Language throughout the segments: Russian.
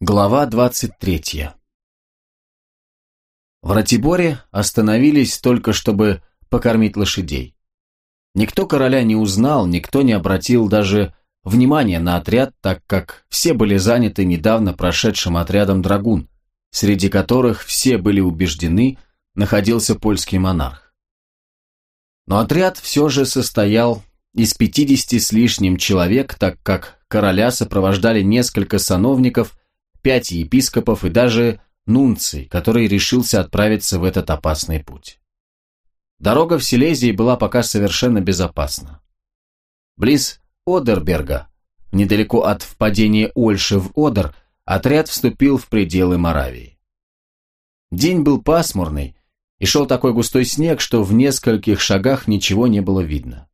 Глава 23 В Ратиборе остановились только, чтобы покормить лошадей. Никто короля не узнал, никто не обратил даже внимания на отряд, так как все были заняты недавно прошедшим отрядом драгун, среди которых все были убеждены, находился польский монарх. Но отряд все же состоял из пятидесяти с лишним человек, так как короля сопровождали несколько сановников пять епископов и даже нунций, который решился отправиться в этот опасный путь. Дорога в Силезии была пока совершенно безопасна. Близ Одерберга, недалеко от впадения Ольши в Одер, отряд вступил в пределы Моравии. День был пасмурный, и шел такой густой снег, что в нескольких шагах ничего не было видно.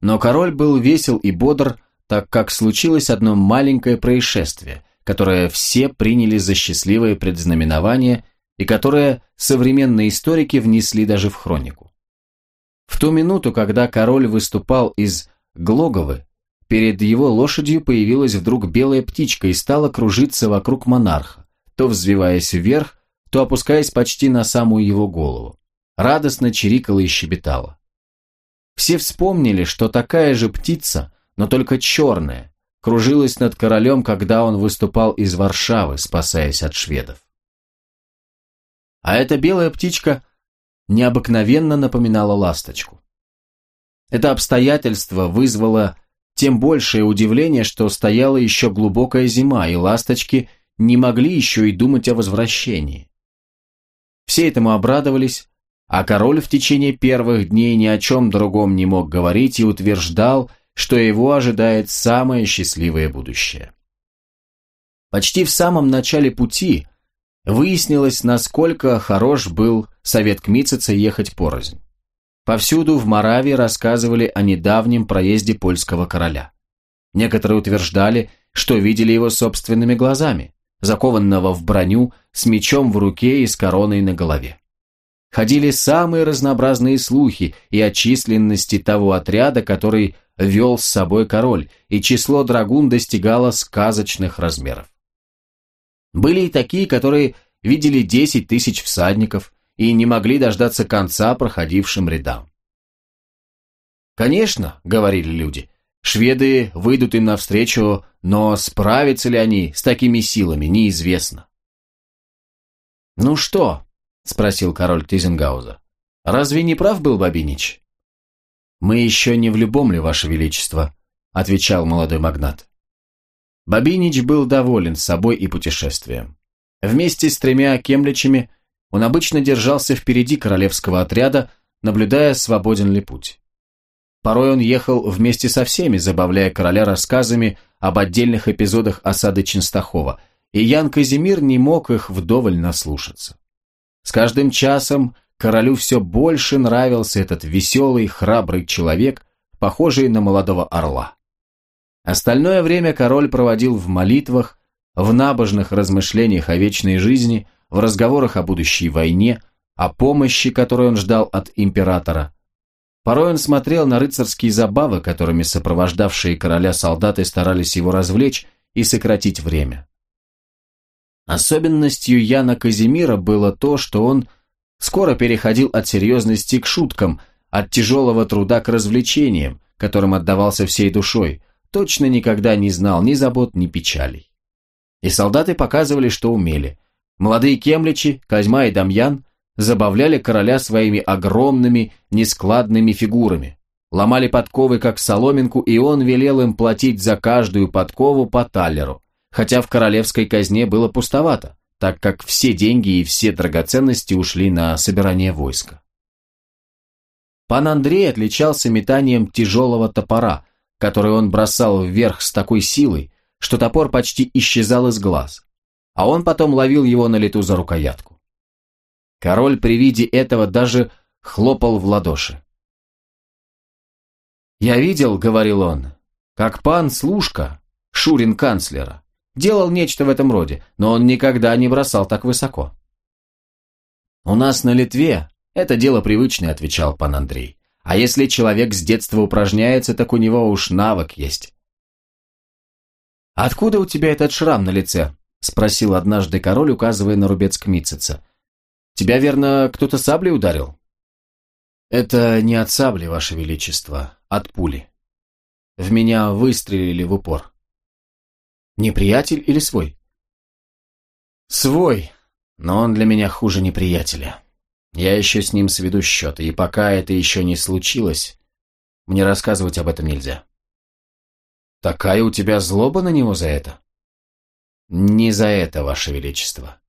Но король был весел и бодр, так как случилось одно маленькое происшествие, которое все приняли за счастливое предзнаменование и которое современные историки внесли даже в хронику. В ту минуту, когда король выступал из Глоговы, перед его лошадью появилась вдруг белая птичка и стала кружиться вокруг монарха, то взвиваясь вверх, то опускаясь почти на самую его голову. Радостно чирикала и щебетала. Все вспомнили, что такая же птица, но только черная, кружилась над королем, когда он выступал из Варшавы, спасаясь от шведов. А эта белая птичка необыкновенно напоминала ласточку. Это обстоятельство вызвало тем большее удивление, что стояла еще глубокая зима, и ласточки не могли еще и думать о возвращении. Все этому обрадовались, а король в течение первых дней ни о чем другом не мог говорить и утверждал, что его ожидает самое счастливое будущее. Почти в самом начале пути выяснилось, насколько хорош был совет Кмитцица ехать порознь. Повсюду в Моравии рассказывали о недавнем проезде польского короля. Некоторые утверждали, что видели его собственными глазами, закованного в броню, с мечом в руке и с короной на голове. Ходили самые разнообразные слухи и о численности того отряда, который вел с собой король, и число драгун достигало сказочных размеров. Были и такие, которые видели 10 тысяч всадников и не могли дождаться конца проходившим рядам. «Конечно», — говорили люди, — «шведы выйдут им навстречу, но справятся ли они с такими силами, неизвестно». «Ну что?» — спросил король Тизенгауза. «Разве не прав был Бабинич?» «Мы еще не в любом ли, Ваше Величество», — отвечал молодой магнат. Бабинич был доволен собой и путешествием. Вместе с тремя кемличами он обычно держался впереди королевского отряда, наблюдая, свободен ли путь. Порой он ехал вместе со всеми, забавляя короля рассказами об отдельных эпизодах осады Ченстахова, и Ян Казимир не мог их вдоволь наслушаться. С каждым часом Королю все больше нравился этот веселый, храбрый человек, похожий на молодого орла. Остальное время король проводил в молитвах, в набожных размышлениях о вечной жизни, в разговорах о будущей войне, о помощи, которую он ждал от императора. Порой он смотрел на рыцарские забавы, которыми сопровождавшие короля солдаты старались его развлечь и сократить время. Особенностью Яна Казимира было то, что он – скоро переходил от серьезности к шуткам, от тяжелого труда к развлечениям, которым отдавался всей душой, точно никогда не знал ни забот, ни печалей. И солдаты показывали, что умели. Молодые кемличи, Козьма и Дамьян, забавляли короля своими огромными, нескладными фигурами, ломали подковы, как соломинку, и он велел им платить за каждую подкову по талеру, хотя в королевской казне было пустовато так как все деньги и все драгоценности ушли на собирание войска. Пан Андрей отличался метанием тяжелого топора, который он бросал вверх с такой силой, что топор почти исчезал из глаз, а он потом ловил его на лету за рукоятку. Король при виде этого даже хлопал в ладоши. «Я видел, — говорил он, — как пан Слушка, шурин канцлера, Делал нечто в этом роде, но он никогда не бросал так высоко. «У нас на Литве это дело привычное», — отвечал пан Андрей. «А если человек с детства упражняется, так у него уж навык есть». «Откуда у тебя этот шрам на лице?» — спросил однажды король, указывая на рубец Кмитцица. «Тебя, верно, кто-то саблей ударил?» «Это не от сабли, Ваше Величество, от пули. В меня выстрелили в упор». «Неприятель или свой?» «Свой, но он для меня хуже неприятеля. Я еще с ним сведу счеты, и пока это еще не случилось, мне рассказывать об этом нельзя». «Такая у тебя злоба на него за это?» «Не за это, Ваше Величество.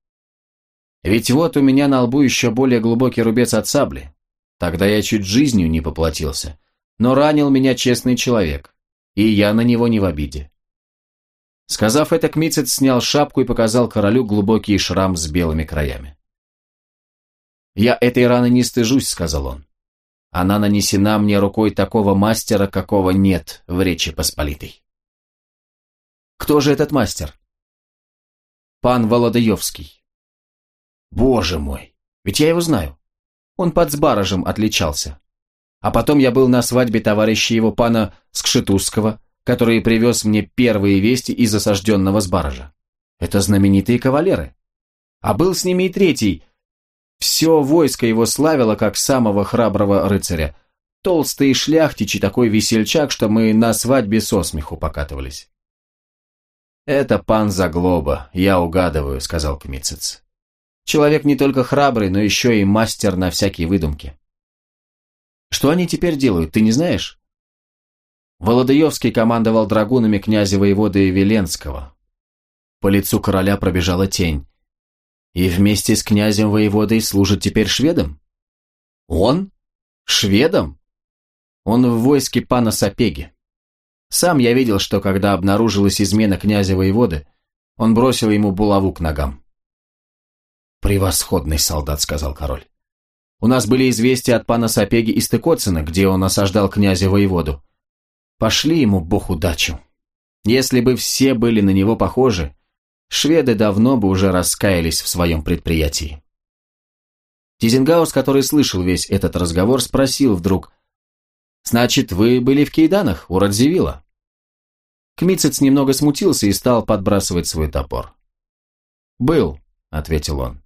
Ведь вот у меня на лбу еще более глубокий рубец от сабли. Тогда я чуть жизнью не поплатился. Но ранил меня честный человек, и я на него не в обиде. Сказав это, Кмицец снял шапку и показал королю глубокий шрам с белыми краями. «Я этой раны не стыжусь», — сказал он. «Она нанесена мне рукой такого мастера, какого нет в Речи Посполитой». «Кто же этот мастер?» «Пан Володаевский». «Боже мой, ведь я его знаю. Он под Сбаражем отличался. А потом я был на свадьбе товарища его пана Скшетузского, который привез мне первые вести из осажденного Сбаража. Это знаменитые кавалеры. А был с ними и третий. Все войско его славило как самого храброго рыцаря. Толстый шляхтич и такой весельчак, что мы на свадьбе со смеху покатывались. «Это пан Заглоба, я угадываю», — сказал Кмицец. Человек не только храбрый, но еще и мастер на всякие выдумки. Что они теперь делают, ты не знаешь? Володаевский командовал драгунами князя воеводы Веленского. По лицу короля пробежала тень. И вместе с князем воеводой служит теперь шведом? Он? Шведом? Он в войске пана Сапеги. Сам я видел, что когда обнаружилась измена князя воеводы, он бросил ему булаву к ногам. «Превосходный солдат», — сказал король. «У нас были известия от пана Сапеги из Тыкоцина, где он осаждал князя-воеводу. Пошли ему бог удачу. Если бы все были на него похожи, шведы давно бы уже раскаялись в своем предприятии». Тизенгаус, который слышал весь этот разговор, спросил вдруг, «Значит, вы были в Кейданах, у Радзивилла?» Кмицец немного смутился и стал подбрасывать свой топор. «Был», — ответил он.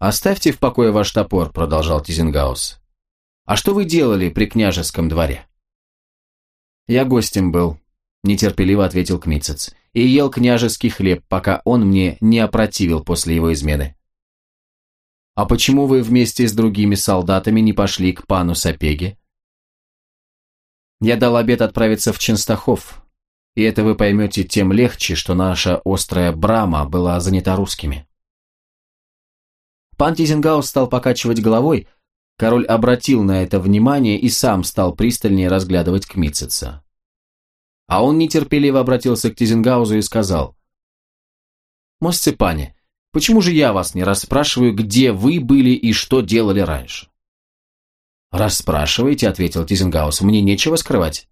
«Оставьте в покое ваш топор», — продолжал Тизенгаус. «А что вы делали при княжеском дворе?» «Я гостем был», — нетерпеливо ответил Кмицец, «и ел княжеский хлеб, пока он мне не опротивил после его измены». «А почему вы вместе с другими солдатами не пошли к пану Сапеге?» «Я дал обед отправиться в Ченстахов, и это вы поймете тем легче, что наша острая брама была занята русскими». Пан Тизенгаус стал покачивать головой, король обратил на это внимание и сам стал пристальнее разглядывать Кмитцица. А он нетерпеливо обратился к Тизенгаузу и сказал, «Мосце пане, почему же я вас не расспрашиваю, где вы были и что делали раньше?» «Расспрашивайте», — ответил Тизенгаус, — «мне нечего скрывать».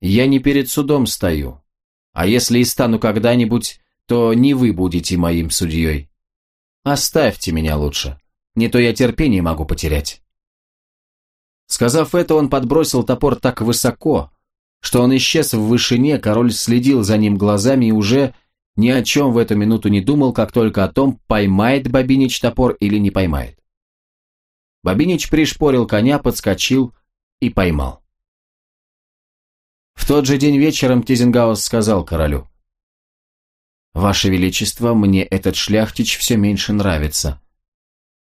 «Я не перед судом стою, а если и стану когда-нибудь, то не вы будете моим судьей. Оставьте меня лучше, не то я терпение могу потерять. Сказав это, он подбросил топор так высоко, что он исчез в вышине, король следил за ним глазами и уже ни о чем в эту минуту не думал, как только о том, поймает Бабинич топор или не поймает. Бабинич пришпорил коня, подскочил и поймал. В тот же день вечером Тизенгаус сказал королю, «Ваше Величество, мне этот шляхтич все меньше нравится».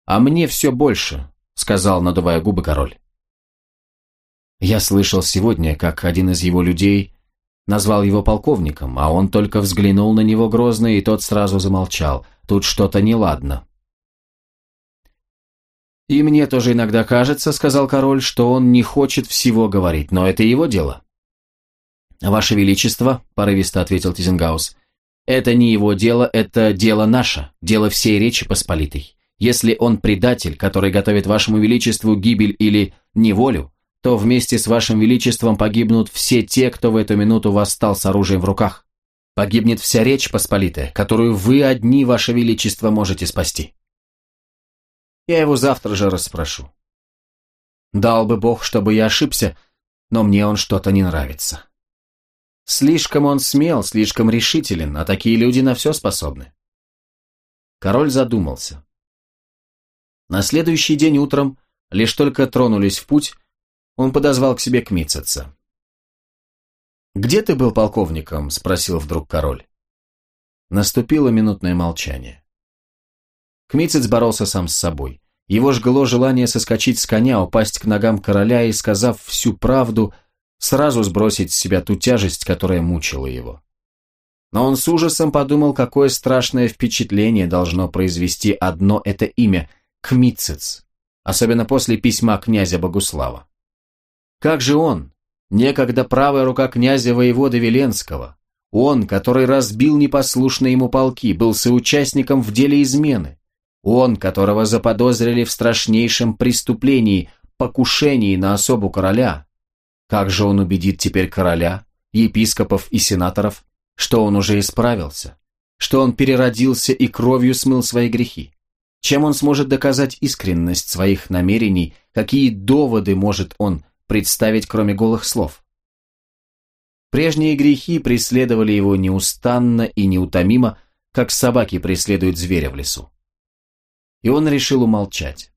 «А мне все больше», — сказал, надувая губы король. Я слышал сегодня, как один из его людей назвал его полковником, а он только взглянул на него грозно, и тот сразу замолчал. Тут что-то неладно. «И мне тоже иногда кажется, — сказал король, — что он не хочет всего говорить, но это его дело». «Ваше Величество, — порывисто ответил Тизенгаус, это не его дело, это дело наше, дело всей Речи Посполитой. Если он предатель, который готовит вашему величеству гибель или неволю, то вместе с вашим величеством погибнут все те, кто в эту минуту восстал с оружием в руках. Погибнет вся Речь Посполитая, которую вы одни, ваше величество, можете спасти. Я его завтра же расспрошу. Дал бы Бог, чтобы я ошибся, но мне он что-то не нравится. Слишком он смел, слишком решителен, а такие люди на все способны. Король задумался. На следующий день утром, лишь только тронулись в путь, он подозвал к себе Кмитцеца. «Где ты был полковником?» – спросил вдруг король. Наступило минутное молчание. Кмитцец боролся сам с собой. Его жгло желание соскочить с коня, упасть к ногам короля и, сказав всю правду, сразу сбросить с себя ту тяжесть, которая мучила его. Но он с ужасом подумал, какое страшное впечатление должно произвести одно это имя – Кмитцец, особенно после письма князя Богуслава. Как же он, некогда правая рука князя воевода Веленского, он, который разбил непослушные ему полки, был соучастником в деле измены, он, которого заподозрили в страшнейшем преступлении – покушении на особу короля, как же он убедит теперь короля, епископов и сенаторов, что он уже исправился, что он переродился и кровью смыл свои грехи? Чем он сможет доказать искренность своих намерений, какие доводы может он представить, кроме голых слов? Прежние грехи преследовали его неустанно и неутомимо, как собаки преследуют зверя в лесу. И он решил умолчать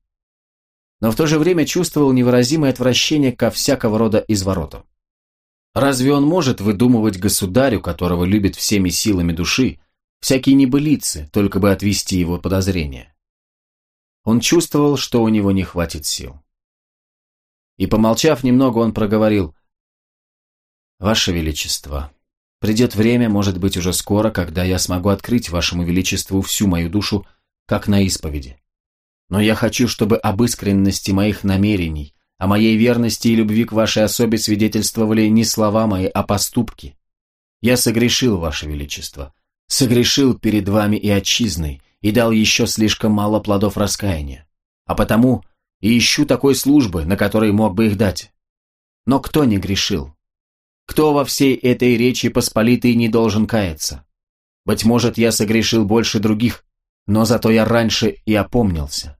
но в то же время чувствовал невыразимое отвращение ко всякого рода изворотам. Разве он может выдумывать государю, которого любит всеми силами души, всякие небылицы, только бы отвести его подозрения? Он чувствовал, что у него не хватит сил. И, помолчав немного, он проговорил, «Ваше Величество, придет время, может быть, уже скоро, когда я смогу открыть Вашему Величеству всю мою душу, как на исповеди. Но я хочу, чтобы об искренности моих намерений, о моей верности и любви к вашей особе свидетельствовали не слова мои, а поступки. Я согрешил, ваше величество, согрешил перед вами и отчизной, и дал еще слишком мало плодов раскаяния. А потому и ищу такой службы, на которой мог бы их дать. Но кто не грешил? Кто во всей этой речи посполитой не должен каяться? Быть может, я согрешил больше других, но зато я раньше и опомнился.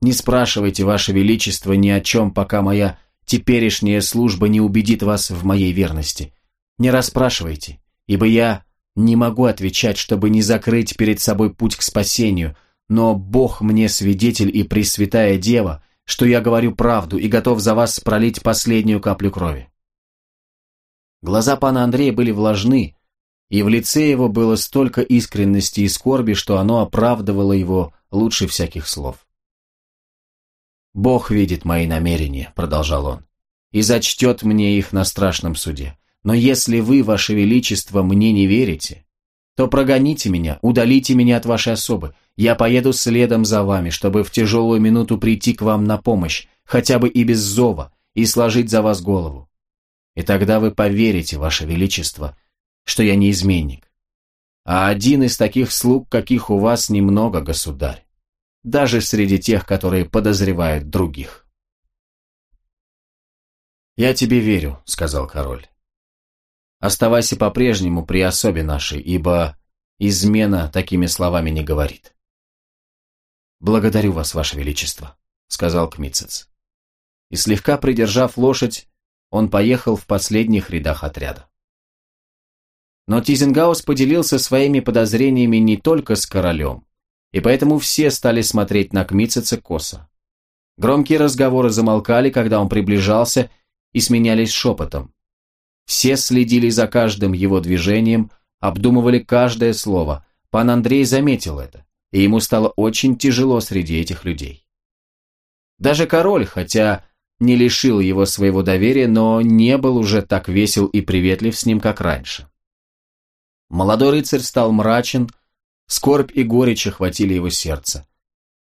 Не спрашивайте, Ваше Величество, ни о чем, пока моя теперешняя служба не убедит вас в моей верности. Не расспрашивайте, ибо я не могу отвечать, чтобы не закрыть перед собой путь к спасению, но Бог мне свидетель и Пресвятая Дева, что я говорю правду и готов за вас пролить последнюю каплю крови. Глаза пана Андрея были влажны, и в лице его было столько искренности и скорби, что оно оправдывало его лучше всяких слов. «Бог видит мои намерения», — продолжал он, — «и зачтет мне их на страшном суде. Но если вы, ваше величество, мне не верите, то прогоните меня, удалите меня от вашей особы. Я поеду следом за вами, чтобы в тяжелую минуту прийти к вам на помощь, хотя бы и без зова, и сложить за вас голову. И тогда вы поверите, ваше величество, что я не изменник. А один из таких слуг, каких у вас немного, государь даже среди тех, которые подозревают других. «Я тебе верю», — сказал король. «Оставайся по-прежнему при особе нашей, ибо измена такими словами не говорит». «Благодарю вас, ваше величество», — сказал Кмицец. И слегка придержав лошадь, он поехал в последних рядах отряда. Но Тизенгаус поделился своими подозрениями не только с королем, и поэтому все стали смотреть на Кмитцица косо. Громкие разговоры замолкали, когда он приближался, и сменялись шепотом. Все следили за каждым его движением, обдумывали каждое слово. Пан Андрей заметил это, и ему стало очень тяжело среди этих людей. Даже король, хотя не лишил его своего доверия, но не был уже так весел и приветлив с ним, как раньше. Молодой рыцарь стал мрачен, Скорбь и горечь охватили его сердце.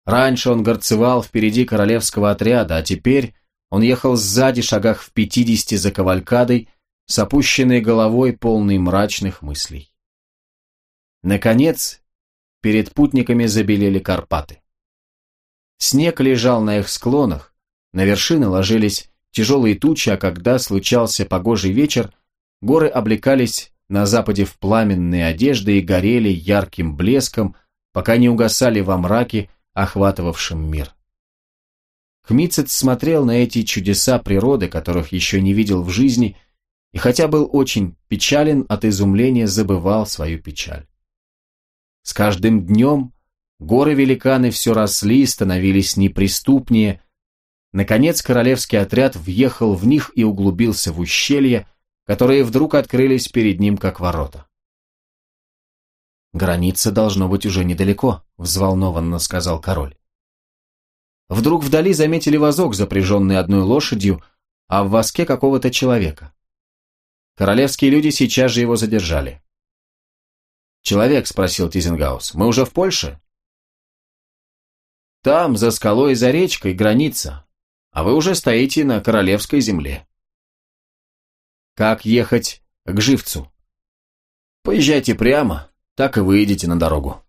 Раньше он горцевал впереди королевского отряда, а теперь он ехал сзади, шагах в пятидесяти за кавалькадой, с опущенной головой, полной мрачных мыслей. Наконец, перед путниками забелели Карпаты. Снег лежал на их склонах, на вершины ложились тяжелые тучи, а когда случался погожий вечер, горы облекались на западе в пламенные одежды и горели ярким блеском, пока не угасали во мраке, охватывавшем мир. Хмицет смотрел на эти чудеса природы, которых еще не видел в жизни, и хотя был очень печален, от изумления забывал свою печаль. С каждым днем горы-великаны все росли, становились неприступнее. Наконец королевский отряд въехал в них и углубился в ущелье, которые вдруг открылись перед ним как ворота. «Граница должно быть уже недалеко», — взволнованно сказал король. Вдруг вдали заметили вазок, запряженный одной лошадью, а в воске какого-то человека. Королевские люди сейчас же его задержали. «Человек», — спросил Тизенгаус, — «мы уже в Польше?» «Там, за скалой и за речкой, граница, а вы уже стоите на королевской земле». «Как ехать к Живцу?» «Поезжайте прямо, так и выйдете на дорогу».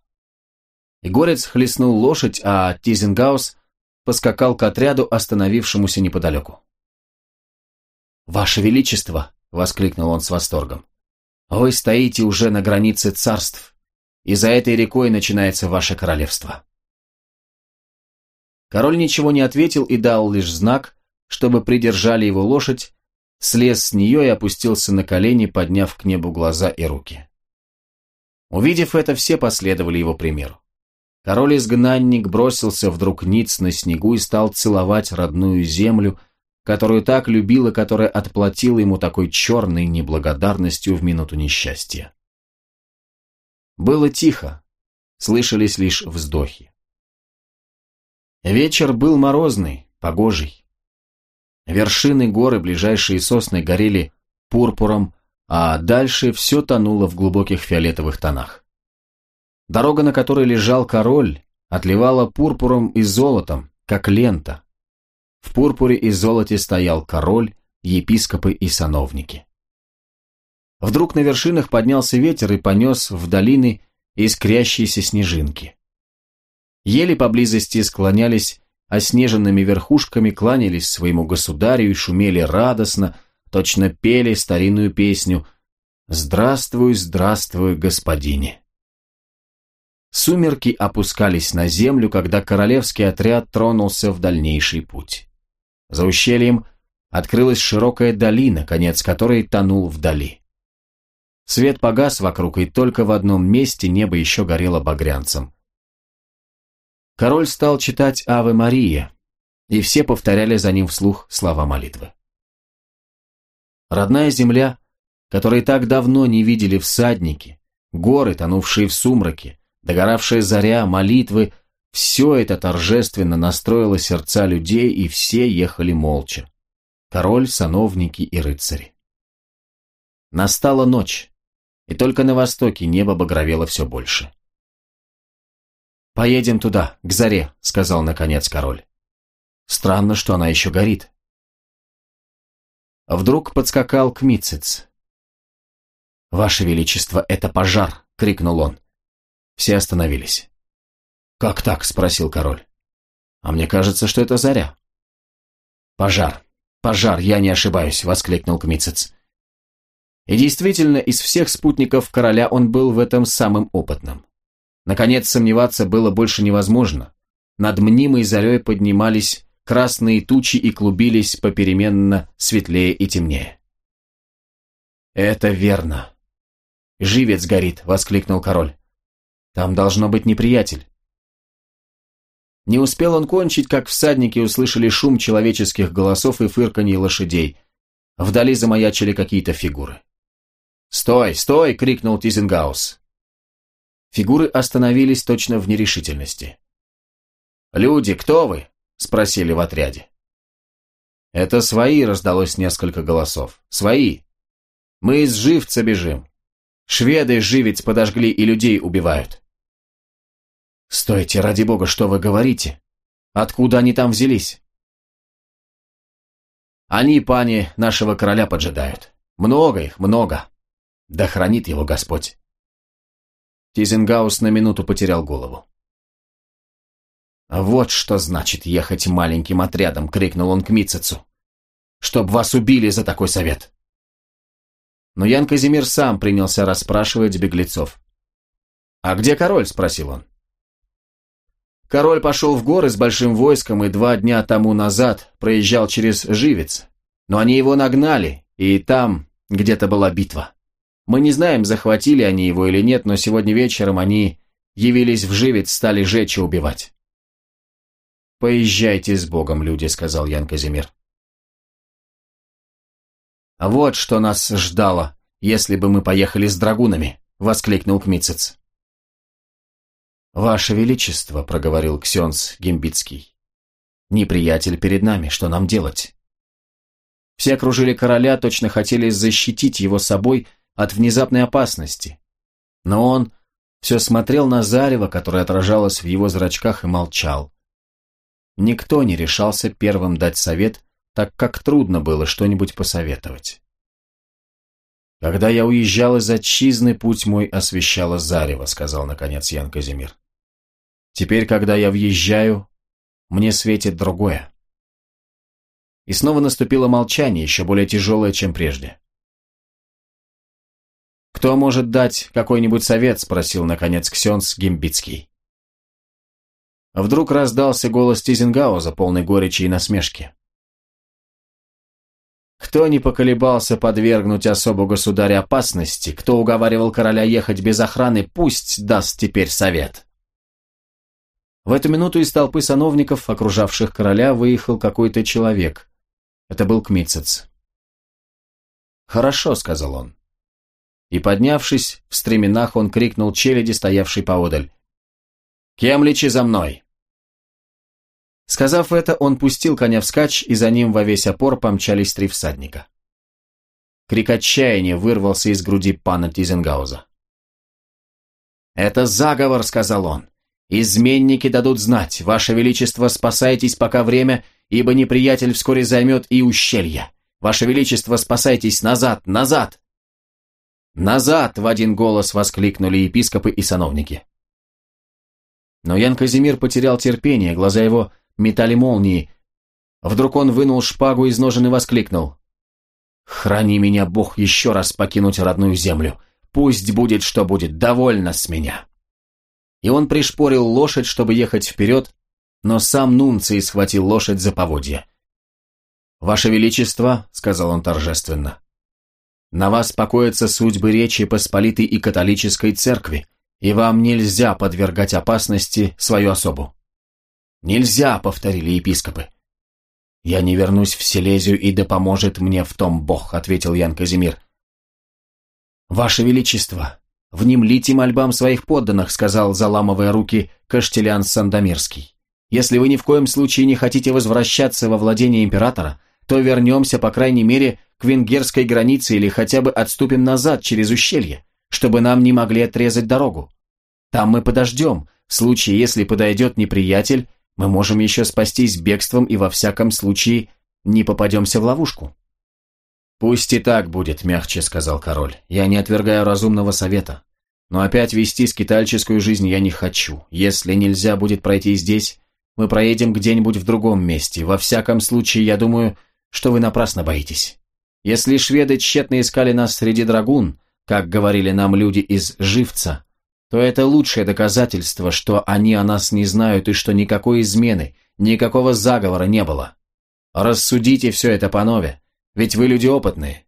Игорец хлестнул лошадь, а Тизенгаус поскакал к отряду, остановившемуся неподалеку. «Ваше Величество!» — воскликнул он с восторгом. «Вы стоите уже на границе царств, и за этой рекой начинается ваше королевство». Король ничего не ответил и дал лишь знак, чтобы придержали его лошадь, слез с нее и опустился на колени, подняв к небу глаза и руки. Увидев это, все последовали его примеру. Король-изгнанник бросился вдруг ниц на снегу и стал целовать родную землю, которую так любил и которая отплатила ему такой черной неблагодарностью в минуту несчастья. Было тихо, слышались лишь вздохи. Вечер был морозный, погожий. Вершины горы, ближайшие сосны, горели пурпуром, а дальше все тонуло в глубоких фиолетовых тонах. Дорога, на которой лежал король, отливала пурпуром и золотом, как лента. В пурпуре и золоте стоял король, епископы и сановники. Вдруг на вершинах поднялся ветер и понес в долины искрящиеся снежинки. Ели поблизости склонялись оснеженными верхушками, кланялись своему государю и шумели радостно, точно пели старинную песню «Здравствуй, здравствуй, господине». Сумерки опускались на землю, когда королевский отряд тронулся в дальнейший путь. За ущельем открылась широкая долина, конец которой тонул вдали. Свет погас вокруг, и только в одном месте небо еще горело багрянцем. Король стал читать «Аве Мария», и все повторяли за ним вслух слова молитвы. Родная земля, которой так давно не видели всадники, горы, тонувшие в сумраке, Догоравшая заря, молитвы, все это торжественно настроило сердца людей, и все ехали молча. Король, сановники и рыцари. Настала ночь, и только на востоке небо багровело все больше. «Поедем туда, к заре», — сказал наконец король. «Странно, что она еще горит». Вдруг подскакал Кмицец. «Ваше Величество, это пожар!» — крикнул он. Все остановились. «Как так?» – спросил король. «А мне кажется, что это заря». «Пожар! Пожар! Я не ошибаюсь!» – воскликнул Кмицец. И действительно, из всех спутников короля он был в этом самым опытным. Наконец, сомневаться было больше невозможно. Над мнимой зарей поднимались красные тучи и клубились попеременно светлее и темнее. «Это верно. Живец горит!» – воскликнул король. Там должно быть неприятель. Не успел он кончить, как всадники услышали шум человеческих голосов и фырканье лошадей. Вдали замаячили какие-то фигуры. «Стой, стой!» — крикнул Тизенгаус. Фигуры остановились точно в нерешительности. «Люди, кто вы?» — спросили в отряде. «Это свои», — раздалось несколько голосов. «Свои. Мы из живца бежим. Шведы живец подожгли и людей убивают». «Стойте, ради бога, что вы говорите? Откуда они там взялись?» «Они, пани, нашего короля поджидают. Много их, много. Да хранит его Господь». Тизенгаус на минуту потерял голову. «Вот что значит ехать маленьким отрядом!» — крикнул он к Мицецу. «Чтоб вас убили за такой совет!» Но Ян Казимир сам принялся расспрашивать беглецов. «А где король?» — спросил он. Король пошел в горы с большим войском и два дня тому назад проезжал через Живец. Но они его нагнали, и там где-то была битва. Мы не знаем, захватили они его или нет, но сегодня вечером они явились в живец, стали жечь и убивать. «Поезжайте с Богом, люди», — сказал Ян Казимир. «А вот что нас ждало, если бы мы поехали с драгунами», — воскликнул Кмицец. «Ваше Величество», — проговорил Ксенс Гимбицкий, — «неприятель перед нами, что нам делать?» Все окружили короля, точно хотели защитить его собой от внезапной опасности. Но он все смотрел на зарево, которое отражалось в его зрачках, и молчал. Никто не решался первым дать совет, так как трудно было что-нибудь посоветовать. «Когда я уезжал из отчизны, путь мой освещало зарево», — сказал, наконец, Ян Казимир. «Теперь, когда я въезжаю, мне светит другое». И снова наступило молчание, еще более тяжелое, чем прежде. «Кто может дать какой-нибудь совет?» – спросил, наконец, Ксенс Гимбицкий. Вдруг раздался голос Тизенгауза, полный горечи и насмешки. Кто не поколебался подвергнуть особу государя опасности, кто уговаривал короля ехать без охраны, пусть даст теперь совет. В эту минуту из толпы сановников, окружавших короля, выехал какой-то человек. Это был Кмицец. «Хорошо», — сказал он и, поднявшись, в стременах он крикнул челяди, стоявшей поодаль. «Кемличи за мной!» Сказав это, он пустил коня вскачь, и за ним во весь опор помчались три всадника. Крик отчаяния вырвался из груди пана Тизенгауза. «Это заговор», — сказал он. «Изменники дадут знать. Ваше Величество, спасайтесь пока время, ибо неприятель вскоре займет и ущелье. Ваше Величество, спасайтесь назад, назад!» «Назад!» – в один голос воскликнули епископы и сановники. Но Ян Казимир потерял терпение, глаза его метали молнии. Вдруг он вынул шпагу из ножен и воскликнул. «Храни меня, Бог, еще раз покинуть родную землю. Пусть будет, что будет, довольно с меня». И он пришпорил лошадь, чтобы ехать вперед, но сам Нунций схватил лошадь за поводья. «Ваше Величество», — сказал он торжественно, на вас покоятся судьбы Речи Посполитой и католической церкви, и вам нельзя подвергать опасности свою особу. Нельзя, повторили епископы. Я не вернусь в Силезию, и да поможет мне в том Бог, ответил Ян Казимир. Ваше Величество, внемлите мольбам своих подданных, сказал, заламывая руки, Каштелян Сандомирский. Если вы ни в коем случае не хотите возвращаться во владение императора, то вернемся, по крайней мере, к венгерской границе или хотя бы отступим назад через ущелье, чтобы нам не могли отрезать дорогу. Там мы подождем. В случае, если подойдет неприятель, мы можем еще спастись бегством и во всяком случае не попадемся в ловушку. «Пусть и так будет», — мягче сказал король. «Я не отвергаю разумного совета. Но опять вести скитальческую жизнь я не хочу. Если нельзя будет пройти здесь, мы проедем где-нибудь в другом месте. Во всяком случае, я думаю, что вы напрасно боитесь. Если шведы тщетно искали нас среди драгун, как говорили нам люди из Живца, то это лучшее доказательство, что они о нас не знают и что никакой измены, никакого заговора не было. Рассудите все это по нове, ведь вы люди опытные.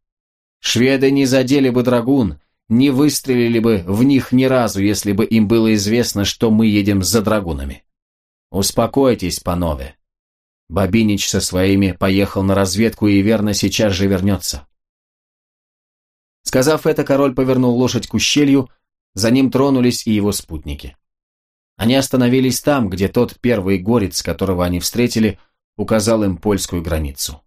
Шведы не задели бы драгун, не выстрелили бы в них ни разу, если бы им было известно, что мы едем за драгунами. Успокойтесь, панове. Бабинич со своими поехал на разведку и верно сейчас же вернется. Сказав это, король повернул лошадь к ущелью, за ним тронулись и его спутники. Они остановились там, где тот первый горец, которого они встретили, указал им польскую границу.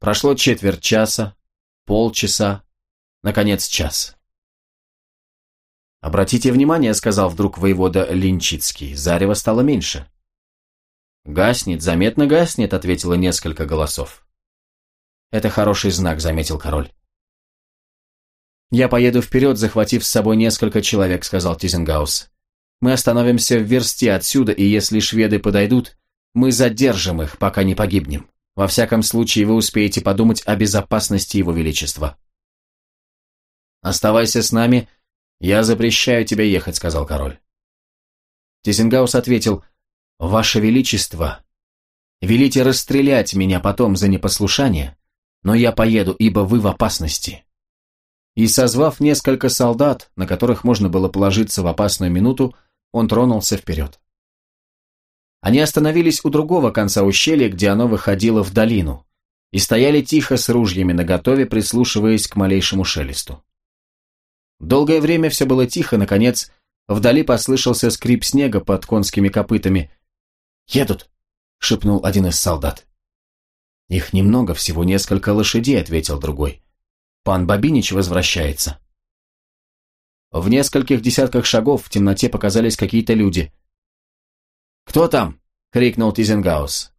Прошло четверть часа, полчаса, наконец час. «Обратите внимание», — сказал вдруг воевода Линчицкий, — «зарево стало меньше». «Гаснет, заметно гаснет», — ответило несколько голосов. «Это хороший знак», — заметил король. «Я поеду вперед, захватив с собой несколько человек», — сказал Тизенгаус. «Мы остановимся в версте отсюда, и если шведы подойдут, мы задержим их, пока не погибнем. Во всяком случае, вы успеете подумать о безопасности его величества». «Оставайся с нами, я запрещаю тебе ехать», — сказал король. Тизенгаус ответил, «Ваше Величество, велите расстрелять меня потом за непослушание, но я поеду, ибо вы в опасности». И созвав несколько солдат, на которых можно было положиться в опасную минуту, он тронулся вперед. Они остановились у другого конца ущелья, где оно выходило в долину, и стояли тихо с ружьями наготове, прислушиваясь к малейшему шелесту. Долгое время все было тихо, наконец, вдали послышался скрип снега под конскими копытами. «Едут!» — шепнул один из солдат. «Их немного, всего несколько лошадей», — ответил другой. «Пан Бабинич возвращается». В нескольких десятках шагов в темноте показались какие-то люди. «Кто там?» — крикнул Тизенгаус.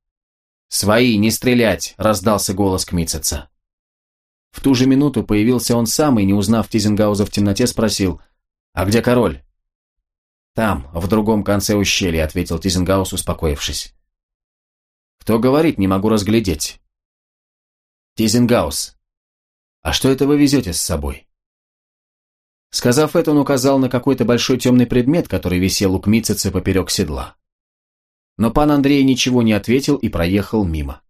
«Свои, не стрелять!» — раздался голос Кмитцеца. В ту же минуту появился он сам и, не узнав Тизенгауза в темноте, спросил «А где король?» «Там, в другом конце ущелья», — ответил Тизенгаус, успокоившись. «Кто говорит, не могу разглядеть». «Тизенгаус, а что это вы везете с собой?» Сказав это, он указал на какой-то большой темный предмет, который висел у Кмитцица поперек седла. Но пан Андрей ничего не ответил и проехал мимо.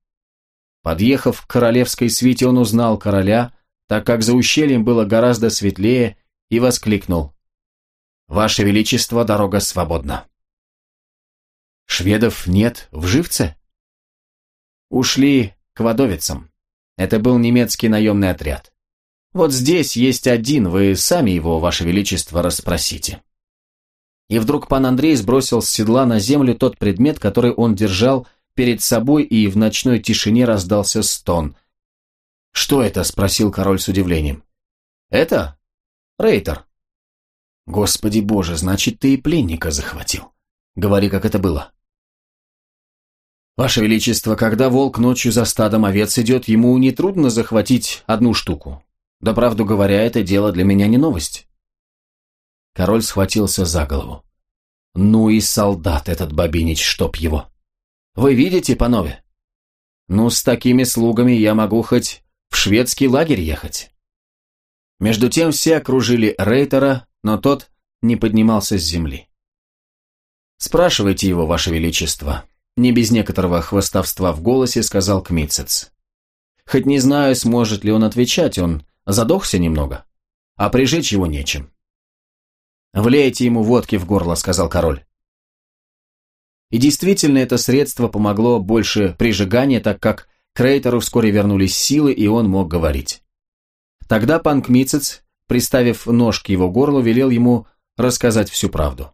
Подъехав к королевской свите, он узнал короля, так как за ущельем было гораздо светлее, и воскликнул. «Ваше Величество, дорога свободна». «Шведов нет в живце?» «Ушли к водовицам. Это был немецкий наемный отряд. Вот здесь есть один, вы сами его, Ваше Величество, расспросите». И вдруг пан Андрей сбросил с седла на землю тот предмет, который он держал перед собой, и в ночной тишине раздался стон. «Что это?» – спросил король с удивлением. «Это? Рейтер». «Господи боже, значит, ты и пленника захватил. Говори, как это было». «Ваше Величество, когда волк ночью за стадом овец идет, ему нетрудно захватить одну штуку. Да, правду говоря, это дело для меня не новость». Король схватился за голову. «Ну и солдат этот Бабинич, чтоб его!» Вы видите, панове? Ну, с такими слугами я могу хоть в шведский лагерь ехать. Между тем все окружили Рейтера, но тот не поднимался с земли. «Спрашивайте его, Ваше Величество», — не без некоторого хвостовства в голосе сказал Кмитцец. «Хоть не знаю, сможет ли он отвечать, он задохся немного, а прижечь его нечем». «Влейте ему водки в горло», — сказал король. И действительно, это средство помогло больше прижигания, так как Крейтеру вскоре вернулись силы, и он мог говорить. Тогда пан Кмицец, приставив нож к его горлу, велел ему рассказать всю правду.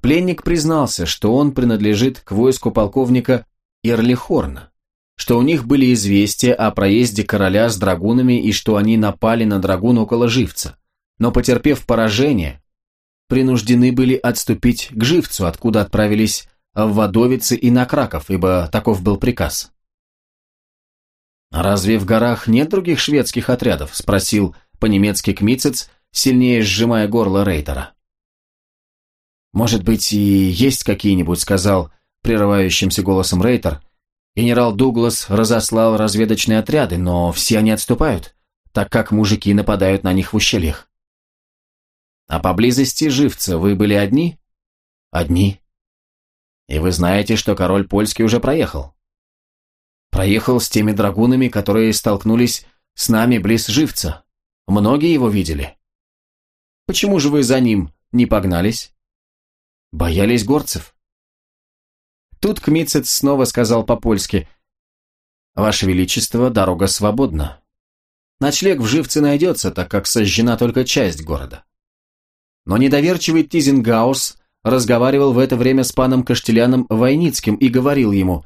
Пленник признался, что он принадлежит к войску полковника Ирлихорна, что у них были известия о проезде короля с драгунами и что они напали на драгун около Живца, но, потерпев поражение, принуждены были отступить к Живцу, откуда отправились в Водовицы и на Краков, ибо таков был приказ. «Разве в горах нет других шведских отрядов?» – спросил по-немецки Кмицец, сильнее сжимая горло Рейтера. «Может быть, и есть какие-нибудь», – сказал прерывающимся голосом Рейтер. «Генерал Дуглас разослал разведочные отряды, но все они отступают, так как мужики нападают на них в ущельях. А поблизости живца вы были одни? Одни. И вы знаете, что король польский уже проехал? Проехал с теми драгунами, которые столкнулись с нами близ живца. Многие его видели. Почему же вы за ним не погнались? Боялись горцев. Тут Кмицец снова сказал по-польски, «Ваше Величество, дорога свободна. Ночлег в живце найдется, так как сожжена только часть города. Но недоверчивый Тизенгаус разговаривал в это время с паном Каштеляном Войницким и говорил ему,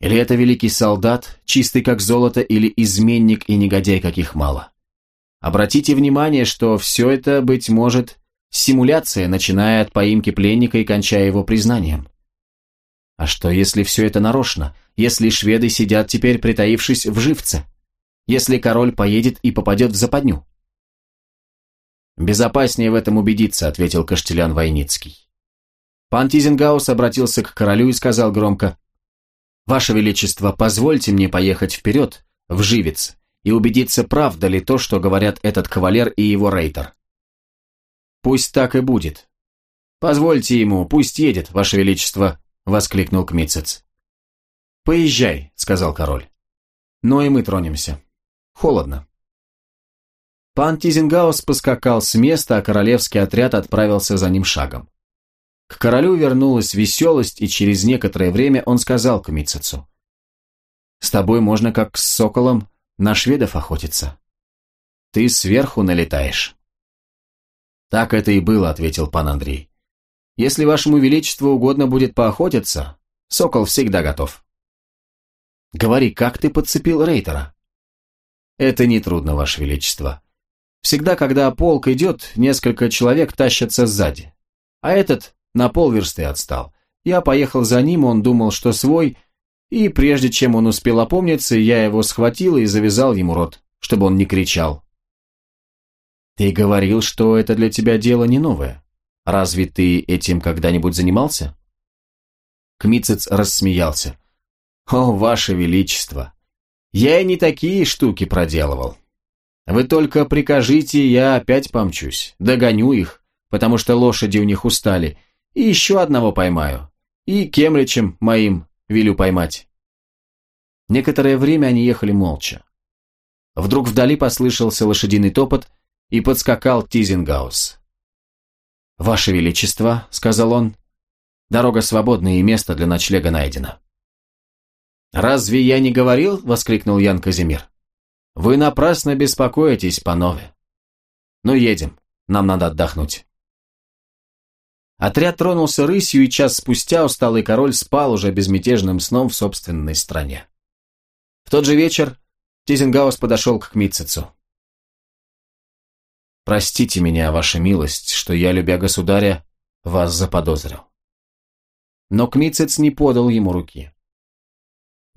«Или это великий солдат, чистый как золото, или изменник и негодяй, каких мало. Обратите внимание, что все это, быть может, симуляция, начиная от поимки пленника и кончая его признанием. А что, если все это нарочно, если шведы сидят теперь, притаившись в живце? Если король поедет и попадет в западню? «Безопаснее в этом убедиться», — ответил Каштелян Войницкий. Пан Тизенгаус обратился к королю и сказал громко, «Ваше Величество, позвольте мне поехать вперед, в Живец, и убедиться, правда ли то, что говорят этот кавалер и его рейтер». «Пусть так и будет». «Позвольте ему, пусть едет, Ваше Величество», — воскликнул Кмицец. «Поезжай», — сказал король. но и мы тронемся. Холодно. Пан Тизенгаус поскакал с места, а королевский отряд отправился за ним шагом. К королю вернулась веселость, и через некоторое время он сказал к Митцецу. «С тобой можно, как с соколом, на шведов охотиться. Ты сверху налетаешь». «Так это и было», — ответил пан Андрей. «Если вашему величеству угодно будет поохотиться, сокол всегда готов». «Говори, как ты подцепил Рейтера?» «Это нетрудно, ваше величество. Всегда, когда полк идет, несколько человек тащатся сзади. А этот на полверсты отстал. Я поехал за ним, он думал, что свой, и прежде чем он успел опомниться, я его схватил и завязал ему рот, чтобы он не кричал. Ты говорил, что это для тебя дело не новое. Разве ты этим когда-нибудь занимался? Кмицец рассмеялся. О, ваше величество! Я и не такие штуки проделывал. Вы только прикажите, я опять помчусь, догоню их, потому что лошади у них устали, и еще одного поймаю. И Кемличем моим велю поймать. Некоторое время они ехали молча. Вдруг вдали послышался лошадиный топот, и подскакал Тизенгаус. «Ваше Величество», — сказал он, — «дорога свободна и место для ночлега найдено». «Разве я не говорил?» — воскликнул Ян Казимир. «Вы напрасно беспокоитесь, панове. Ну, едем, нам надо отдохнуть». Отряд тронулся рысью, и час спустя усталый король спал уже безмятежным сном в собственной стране. В тот же вечер Тизенгаус подошел к Кмитцицу. «Простите меня, ваша милость, что я, любя государя, вас заподозрил». Но Кмитцец не подал ему руки.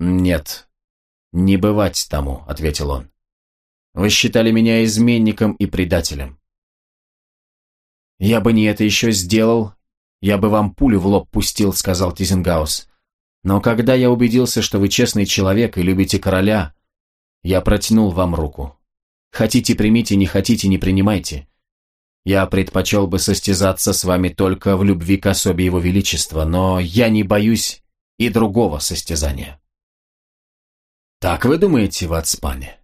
«Нет, не бывать тому», — ответил он. «Вы считали меня изменником и предателем. «Я бы не это еще сделал, я бы вам пулю в лоб пустил», — сказал Тизенгаус. «Но когда я убедился, что вы честный человек и любите короля, я протянул вам руку. Хотите, примите, не хотите, не принимайте. Я предпочел бы состязаться с вами только в любви к особе его величества, но я не боюсь и другого состязания». «Так вы думаете, Ватспане?»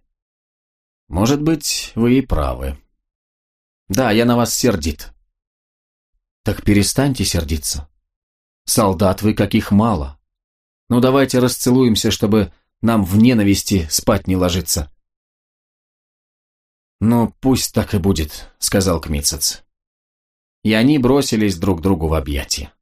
«Может быть, вы и правы. Да, я на вас сердит. Так перестаньте сердиться. Солдат вы каких мало. Ну давайте расцелуемся, чтобы нам в ненависти спать не ложиться. «Ну, пусть так и будет», — сказал Кмитцец. И они бросились друг другу в объятия.